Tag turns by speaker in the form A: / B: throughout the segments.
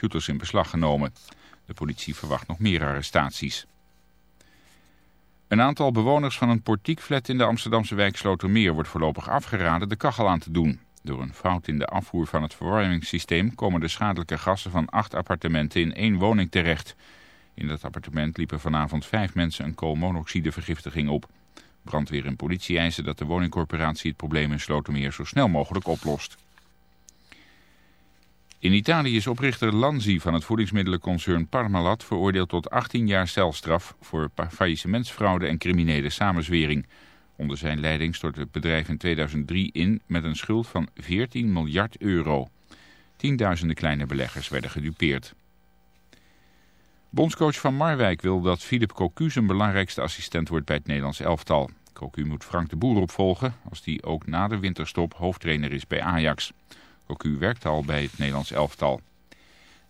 A: computers in beslag genomen. De politie verwacht nog meer arrestaties. Een aantal bewoners van een portiekflat in de Amsterdamse wijk Slotermeer wordt voorlopig afgeraden de kachel aan te doen. Door een fout in de afvoer van het verwarmingssysteem komen de schadelijke gassen van acht appartementen in één woning terecht. In dat appartement liepen vanavond vijf mensen een koolmonoxidevergiftiging op. Brandweer en politie eisen dat de woningcorporatie het probleem in Slotermeer zo snel mogelijk oplost. In Italië is oprichter Lanzi van het voedingsmiddelenconcern Parmalat veroordeeld tot 18 jaar celstraf voor faillissementsfraude en criminele samenzwering. Onder zijn leiding stortte het bedrijf in 2003 in met een schuld van 14 miljard euro. Tienduizenden kleine beleggers werden gedupeerd. Bondscoach van Marwijk wil dat Philip Cocu zijn belangrijkste assistent wordt bij het Nederlands elftal. Cocu moet Frank de Boer opvolgen als die ook na de winterstop hoofdtrainer is bij Ajax. Cocu werkt al bij het Nederlands elftal.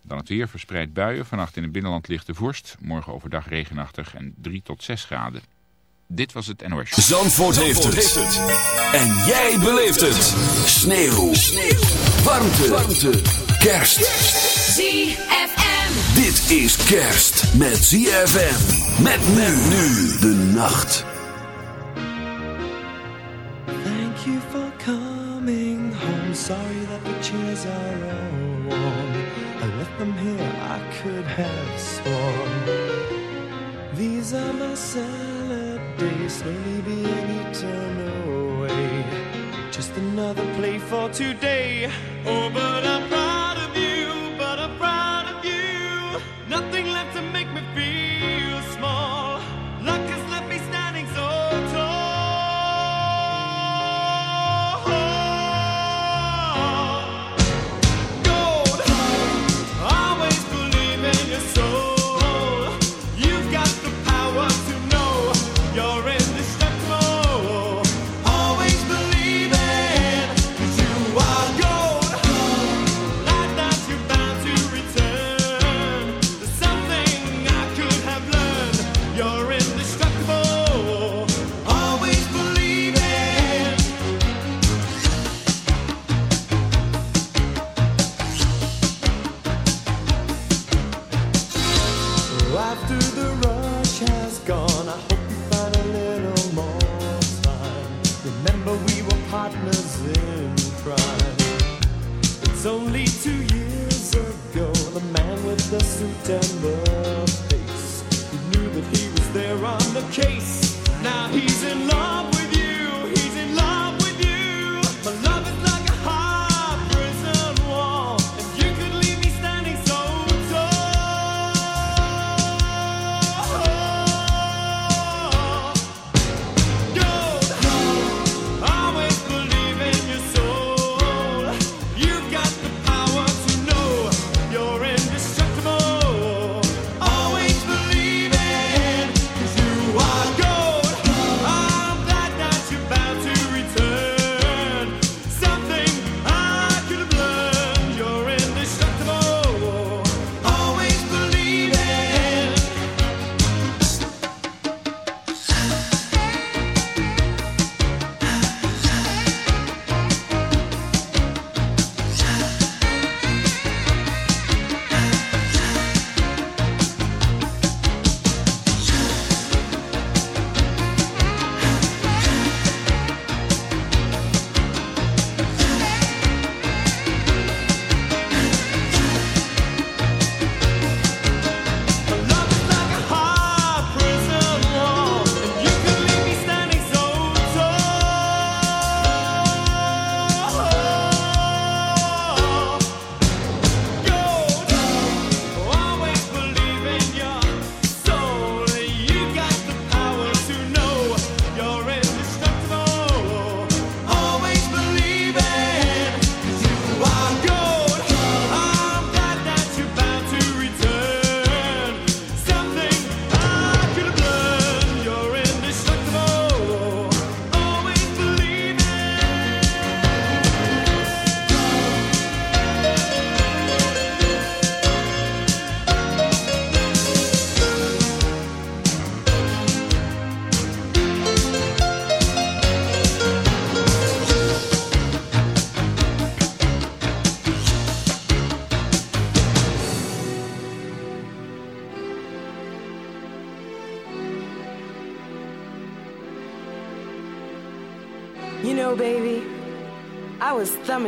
A: Dan het weer verspreid buien. Vannacht in het binnenland ligt de vorst. Morgen overdag regenachtig en 3 tot 6 graden. Dit was het NOS.
B: Zandvoort, heeft, het. En jij beleeft het. Sneeuw. Sneeuw. Warmte. Warmte. Kerst.
C: ZFM.
B: Dit is kerst met ZFM. Met men nu de nacht.
D: Thank you for coming home. Sorry Are my salad days, slowly being eaten away. Just another play for today. Oh, but I'm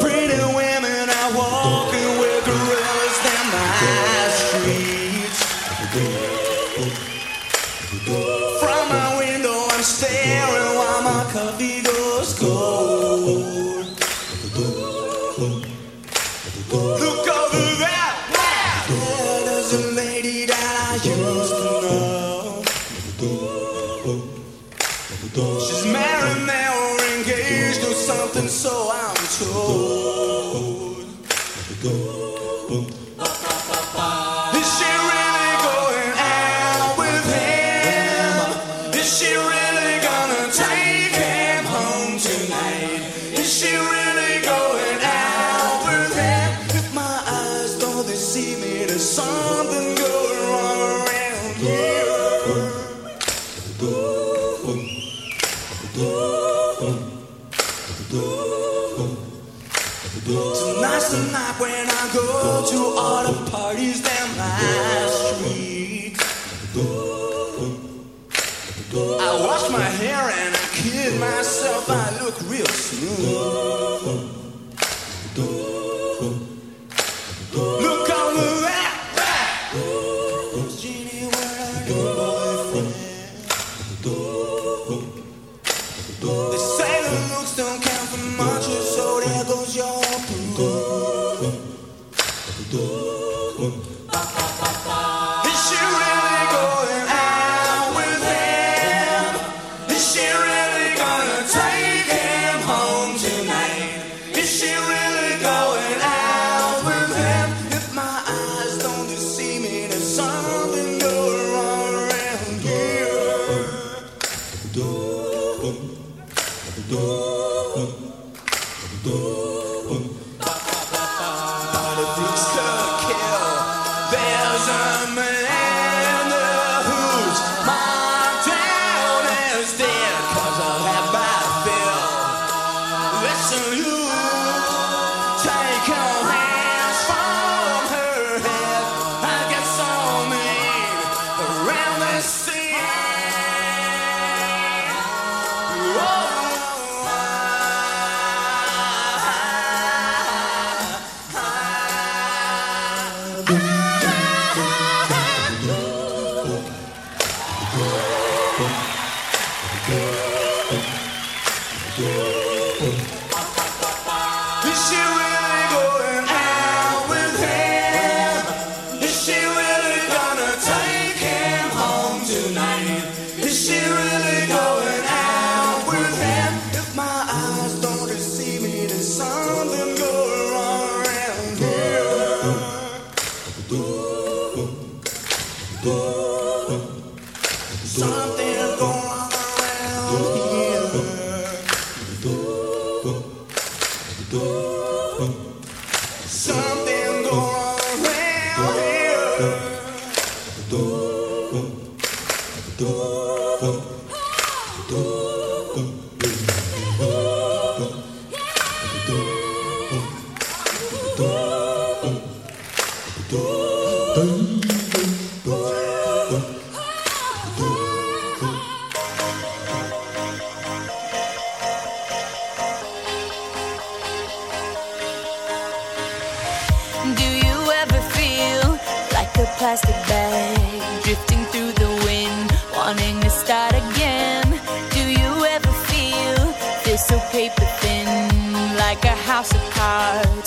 E: Pretty women.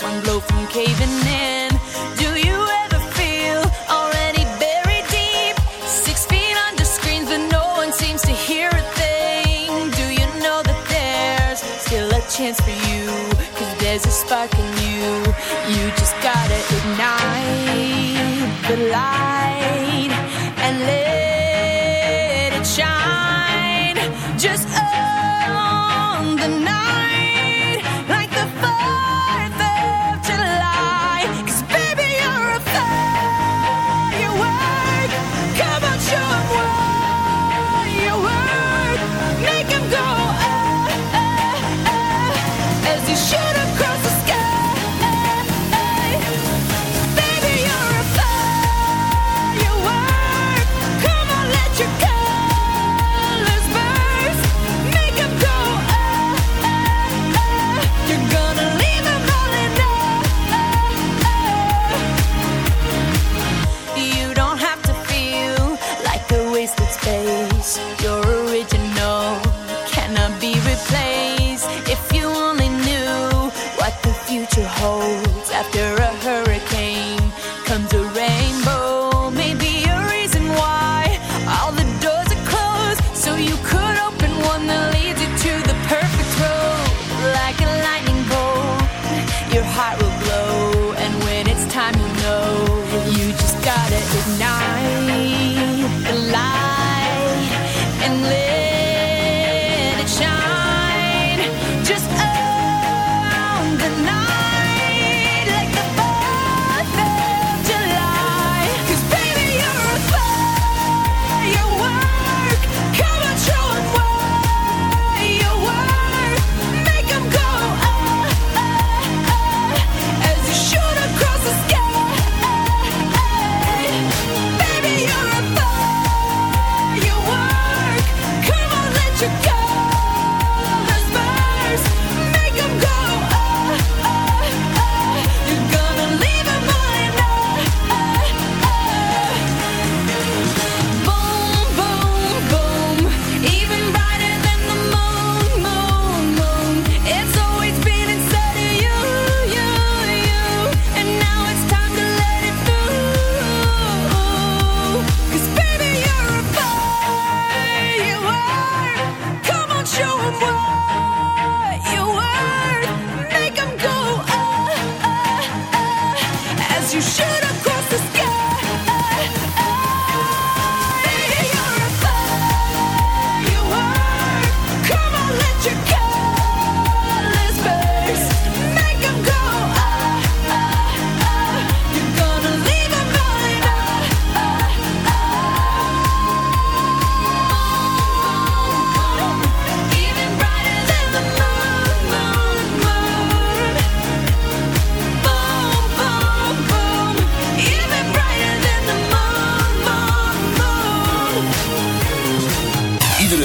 E: One blow from caving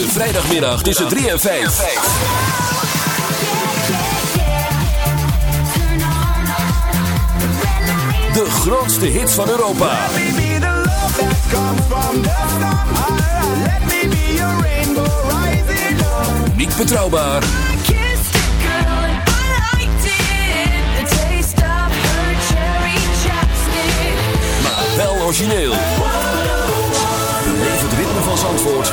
B: vrijdagmiddag tussen 3 en 5. De grootste hits van Europa. Niet betrouwbaar, maar wel origineel. Beleef het ritme van Zandvoort,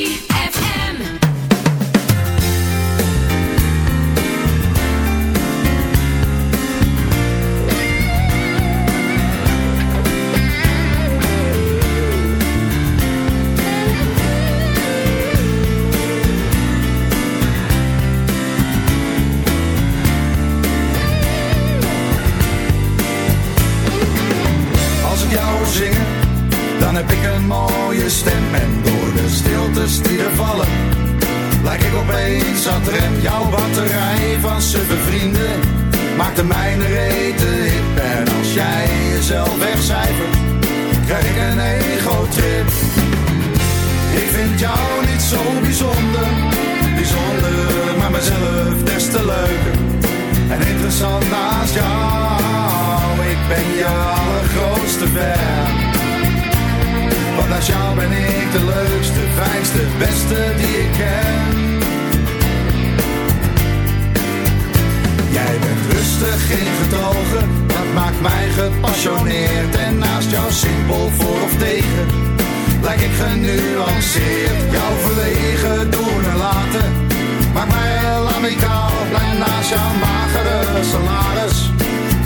F: Naast jou, ik ben je allergrootste fan. Want naast jou ben ik de leukste, fijnste, beste die ik ken. Jij bent rustig, geen getogen, dat maakt mij gepassioneerd. En naast jou simpel voor of tegen, lijk ik genuanceerd. Jouw verlegen doen en laten, maakt mij heel amicaal. Blij naast magere salaris,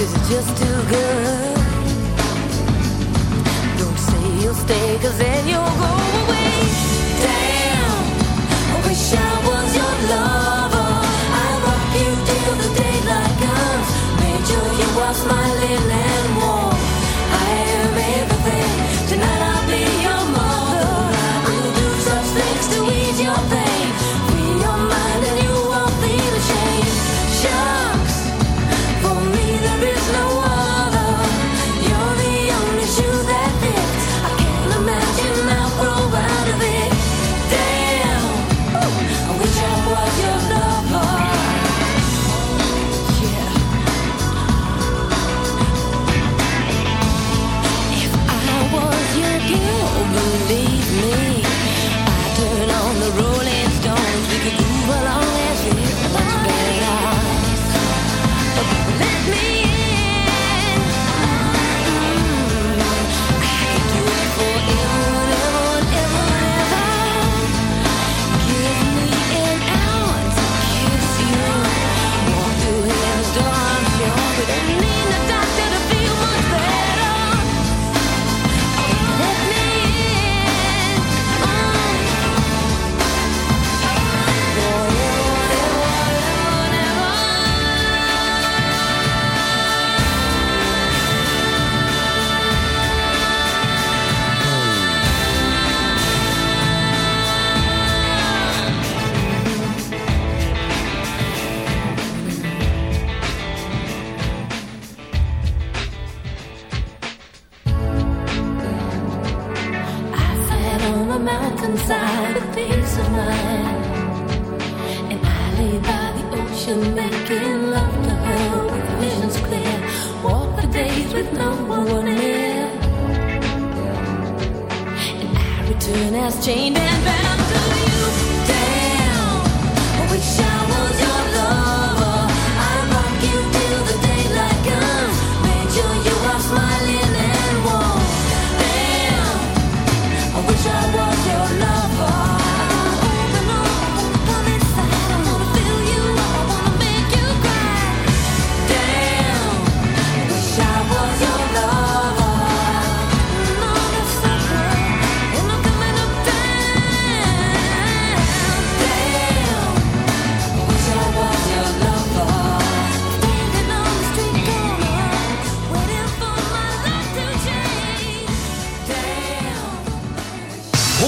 G: is it just too good. Don't say you'll stay, cause then you'll go away. Damn, I wish I was your lover. I love you till the daylight comes. make sure you are smiling and warm.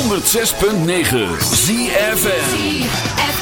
B: 106.9 ZFN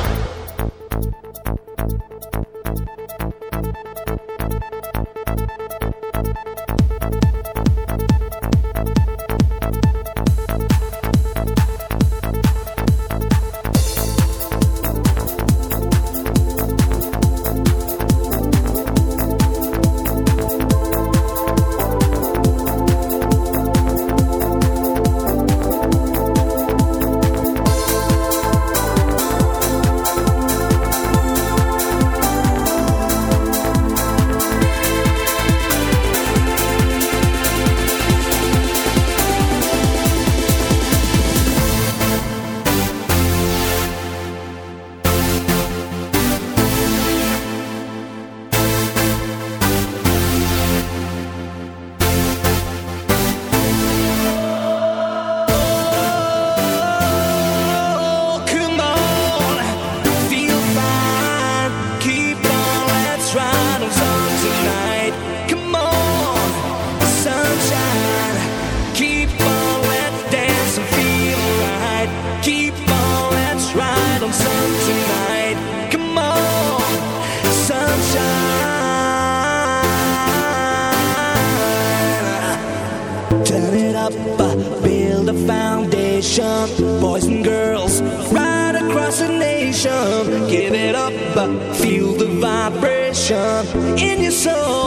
E: Feel the vibration in your soul.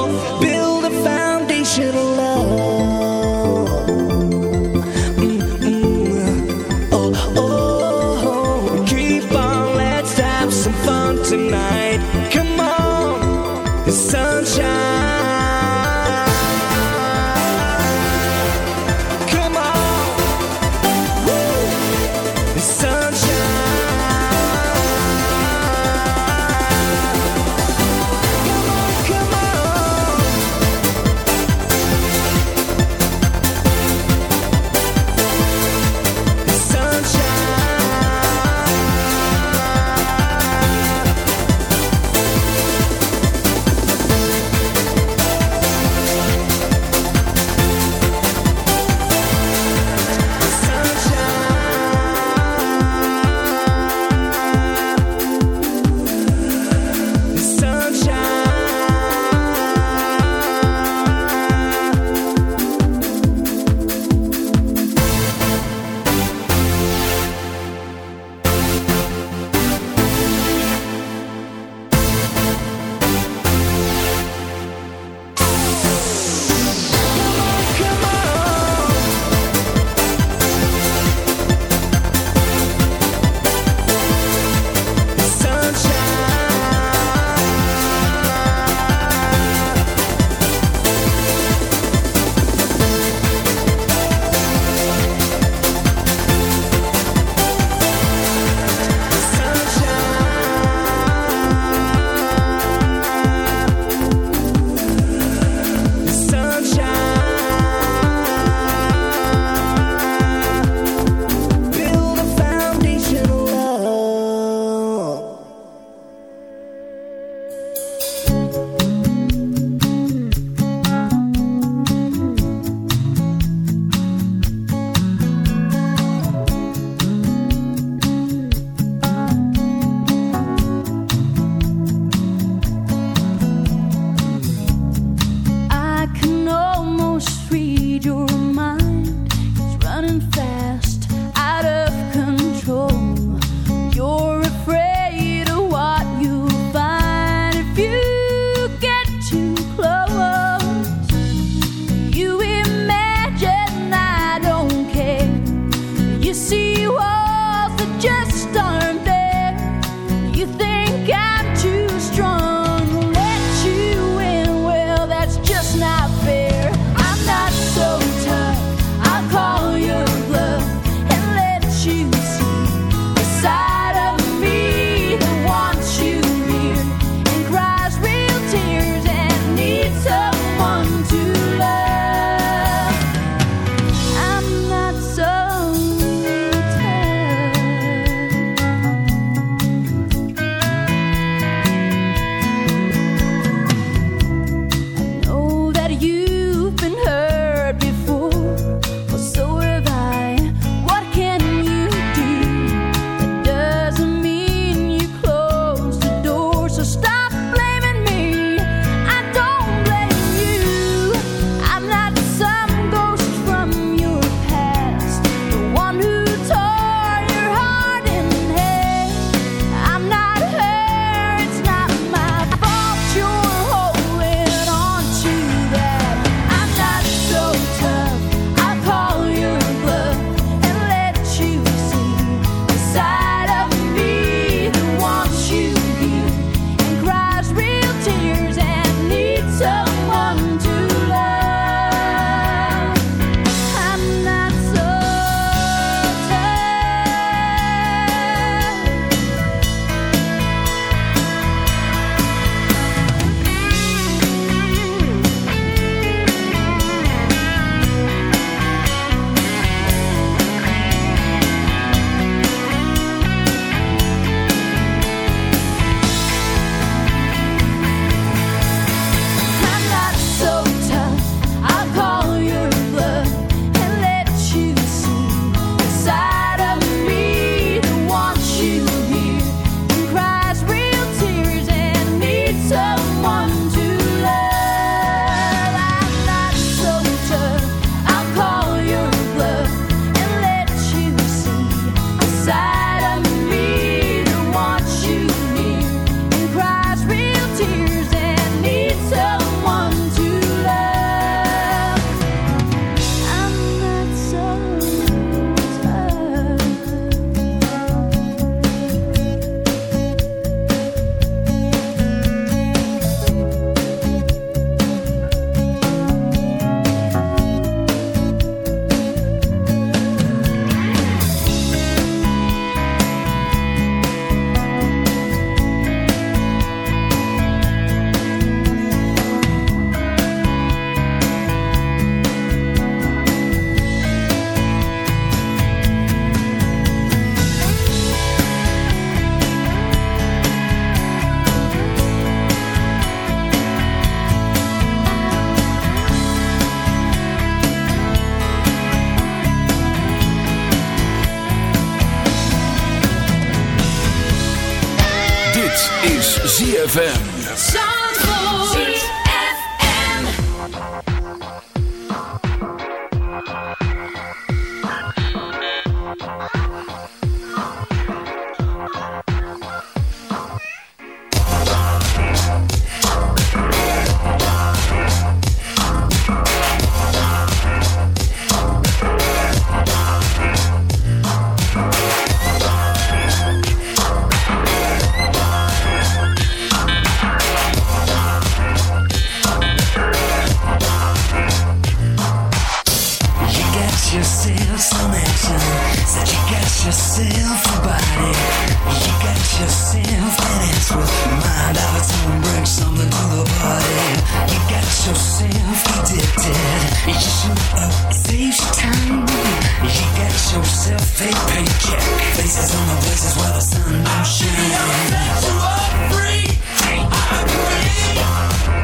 H: straight paycheck. Faces on the places where the sun don't shine. I'm a free. I agree.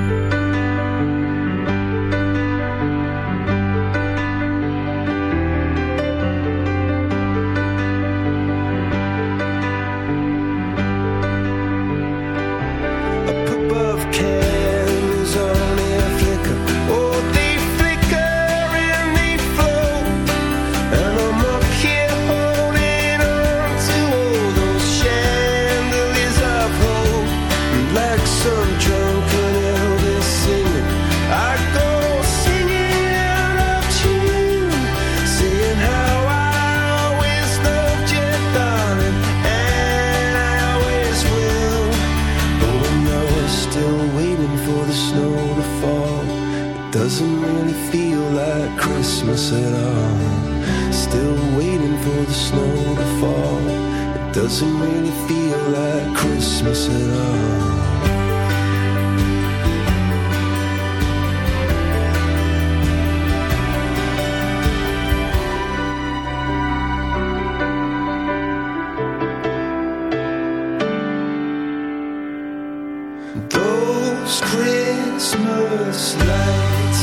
I: Christmas lights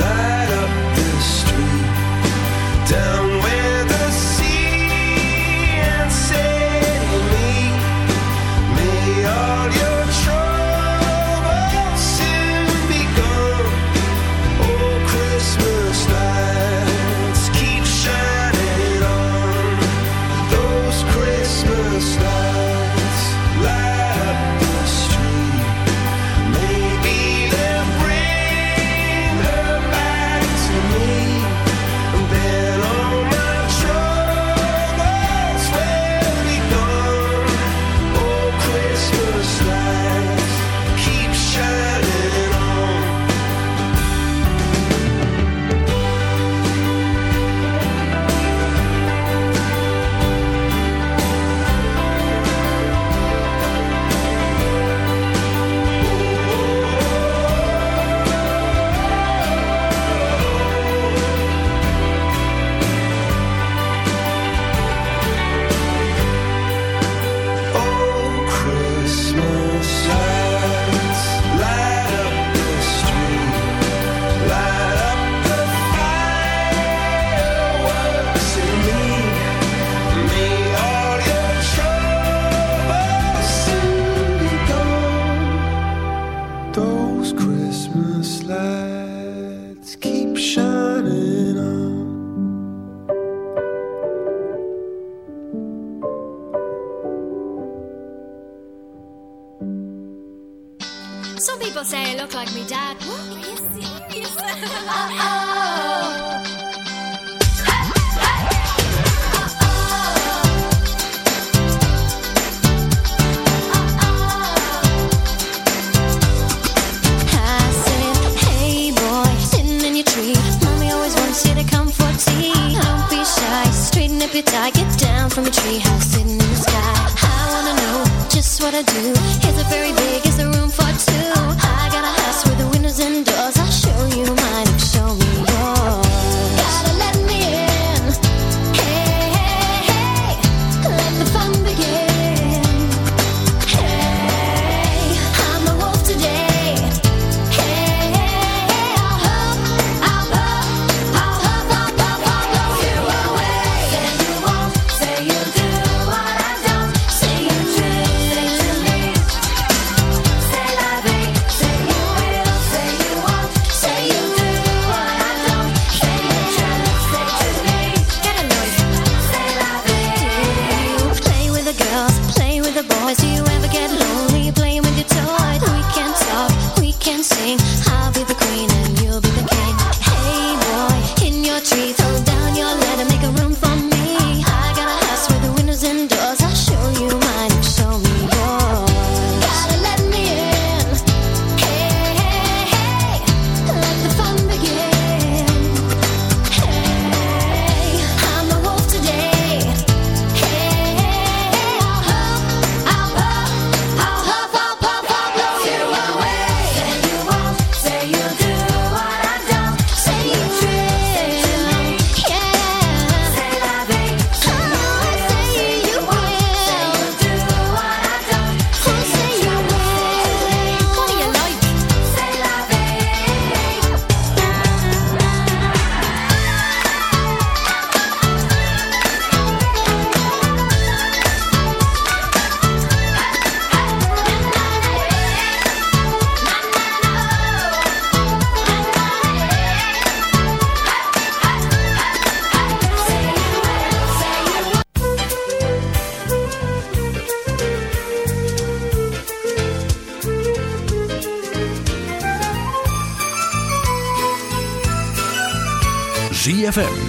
I: light up the street. Down where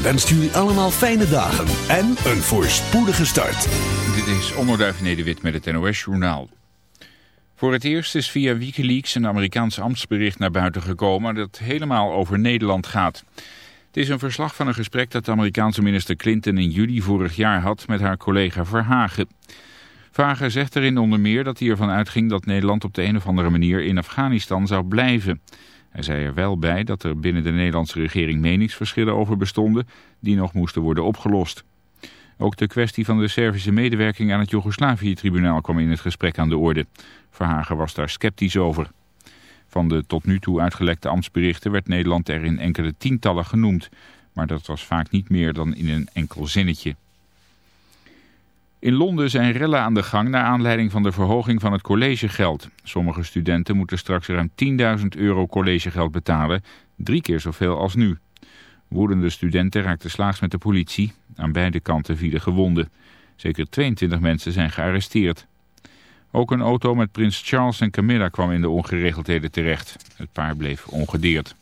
B: wenst jullie allemaal fijne dagen en een voorspoedige start.
A: Dit is Onderduif Nederwit met het NOS-journaal. Voor het eerst is via Wikileaks een Amerikaans ambtsbericht naar buiten gekomen dat helemaal over Nederland gaat. Het is een verslag van een gesprek dat de Amerikaanse minister Clinton in juli vorig jaar had met haar collega Verhagen. Verhagen zegt erin onder meer dat hij ervan uitging dat Nederland op de een of andere manier in Afghanistan zou blijven. Hij zei er wel bij dat er binnen de Nederlandse regering meningsverschillen over bestonden die nog moesten worden opgelost. Ook de kwestie van de Servische medewerking aan het Joegoslavië-tribunaal kwam in het gesprek aan de orde. Verhagen was daar sceptisch over. Van de tot nu toe uitgelekte ambtsberichten werd Nederland er in enkele tientallen genoemd. Maar dat was vaak niet meer dan in een enkel zinnetje. In Londen zijn rellen aan de gang naar aanleiding van de verhoging van het collegegeld. Sommige studenten moeten straks ruim 10.000 euro collegegeld betalen, drie keer zoveel als nu. Woedende studenten raakten slaags met de politie. Aan beide kanten vielen gewonden. Zeker 22 mensen zijn gearresteerd. Ook een auto met prins Charles en Camilla kwam in de ongeregeldheden terecht. Het paar bleef ongedeerd.